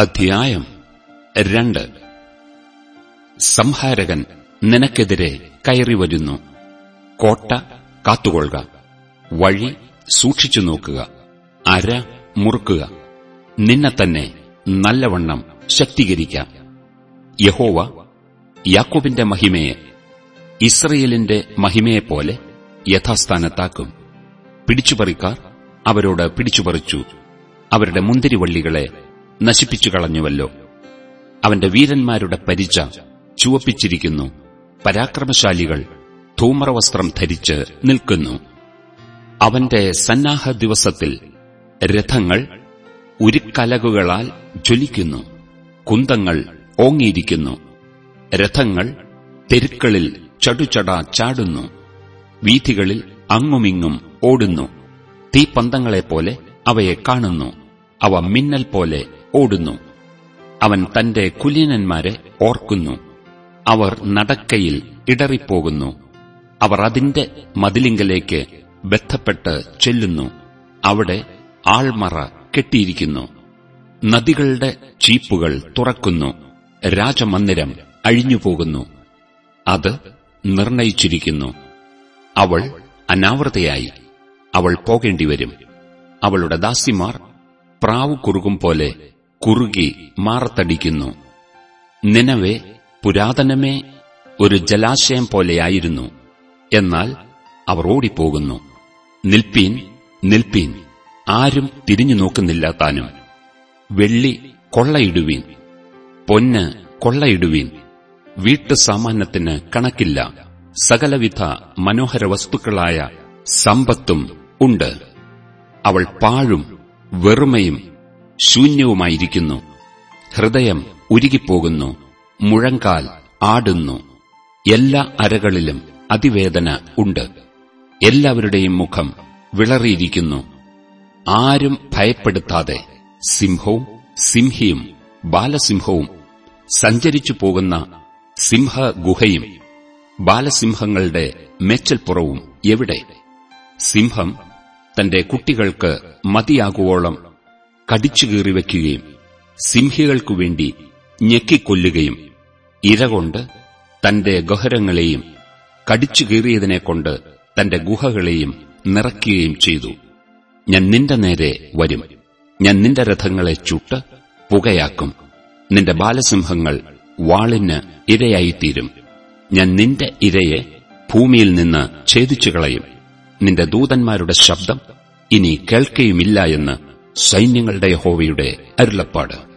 അധ്യായം രണ്ട്. സംഹാരകൻ നിനക്കെതിരെ കയറി വരുന്നു. കോട്ട കാത്തുകൊള്ളുക. വഴി സൂക്ഷിച്ചു നോക്കുക. അര മുറുക്കുക. നിന്നെ തന്നെ നല്ലവണ്ണം ശക്തീകരിക്കാം. യഹോവ യാക്കോബിന്റെ മഹിമയെ ഇസ്രയേലിന്റെ മഹിമയെപ്പോലെ യഥാസ്ഥാനത്താക്കും. പിടിച്ചുപറിക്കാർ അവരോട് പിടിച്ചുപറിച്ചു. അവരുടെ മുന്തിരിവള്ളികളെ നശിപ്പിച്ചു കളഞ്ഞുവല്ലോ അവന്റെ വീരന്മാരുടെ പരിച ചുവപ്പിച്ചിരിക്കുന്നു. പരാക്രമശാലികൾ ധൂമ്രവസ്ത്രം ധരിച്ച് നിൽക്കുന്നു. അവന്റെ സന്നാഹ ദിവസത്തിൽ രഥങ്ങൾ ഉരുക്കലകുകളാൽ ജ്വലിക്കുന്നു. കുന്തങ്ങൾ ഓങ്ങിയിരിക്കുന്നു. രഥങ്ങൾ തെരുക്കളിൽ ചടുചട ചാടുന്നു. വീഥികളിൽ അങ്ങുമിങ്ങും ഓടുന്നു. തീപ്പന്തങ്ങളെപ്പോലെ അവയെ കാണുന്നു. അവ മിന്നൽ പോലെ ഓടുന്നു. അവൻ തന്റെ കുലീനന്മാരെ ഓർക്കുന്നു. അവർ നടക്കയിൽ ഇടറിപ്പോകുന്നു. അവർ അതിന്റെ മതിലിങ്കലേക്ക് ബന്ധപ്പെട്ട് ചെല്ലുന്നു. അവിടെ ആൾമറ കെട്ടിയിരിക്കുന്നു. നദികളുടെ ചീപ്പുകൾ തുറക്കുന്നു. രാജമന്ദിരം അഴിഞ്ഞുപോകുന്നു. അത് നിർണയിച്ചിരിക്കുന്നു. അവൾ അനാവൃതയായി. അവൾ പോകേണ്ടിവരും. അവളുടെ ദാസിമാർ പ്രാവ് കുറുകും പോലെ കുറുകി മാറത്തടിക്കുന്നു. നിനവേ പുരാതനമേ ഒരു ജലാശയം പോലെയായിരുന്നു. എന്നാൽ അവർ ഓടിപ്പോകുന്നു. നിൽപ്പീൻ നിൽപ്പീൻ ആരും തിരിഞ്ഞു നോക്കുന്നില്ല താനും. വെള്ളി കൊള്ളയിടുവീൻ പൊന്ന് കൊള്ളയിടുവീൻ വീട്ടു സാമാന്യത്തിന് കണക്കില്ല. സകലവിധ മനോഹര വസ്തുക്കളായ സമ്പത്തും ഉണ്ട്. അവൾ പാഴും വെറുമയും ശൂന്യവുമായിരിക്കുന്നു. ഹൃദയം ഉരുകിപ്പോകുന്നു. മുഴങ്കാൽ ആടുന്നു. എല്ലാ അരകളിലും അതിവേദന ഉണ്ട്. എല്ലാവരുടെയും മുഖം വിളറിയിരിക്കുന്നു. ആരും ഭയപ്പെടുത്താതെ സിംഹവും സിംഹിയും ബാലസിംഹവും സഞ്ചരിച്ചു പോകുന്ന സിംഹഗുഹയും ബാലസിംഹങ്ങളുടെ മെച്ചൽപ്പുറവും എവിടെ? സിംഹം തന്റെ കുട്ടികൾക്ക് മതിയാകുവോളം കടിച്ചുകീറിവെക്കുകയും സിംഹികൾക്കു വേണ്ടി ഞെക്കിക്കൊല്ലുകയും ഇരകൊണ്ട് തന്റെ ഗഹരങ്ങളെയും കൊണ്ട് തന്റെ ഗുഹകളെയും നിറയ്ക്കുകയും ചെയ്തു. ഞാൻ നിന്റെ നേരെ വരും. ഞാൻ നിന്റെ രഥങ്ങളെ ചുട്ട് പുകയാക്കും. നിന്റെ ബാലസിംഹങ്ങൾ വാളിന് ഇരയായിത്തീരും. ഞാൻ നിന്റെ ഇരയെ ഭൂമിയിൽ നിന്ന് ഛേദിച്ചു കളയും നിന്റെ ദൂതന്മാരുടെ ശബ്ദം ഇനി കേൾക്കുകയുമില്ല എന്ന് സൈന്യങ്ങളുടെ ഹോവയുടെ അരുളപ്പാട്.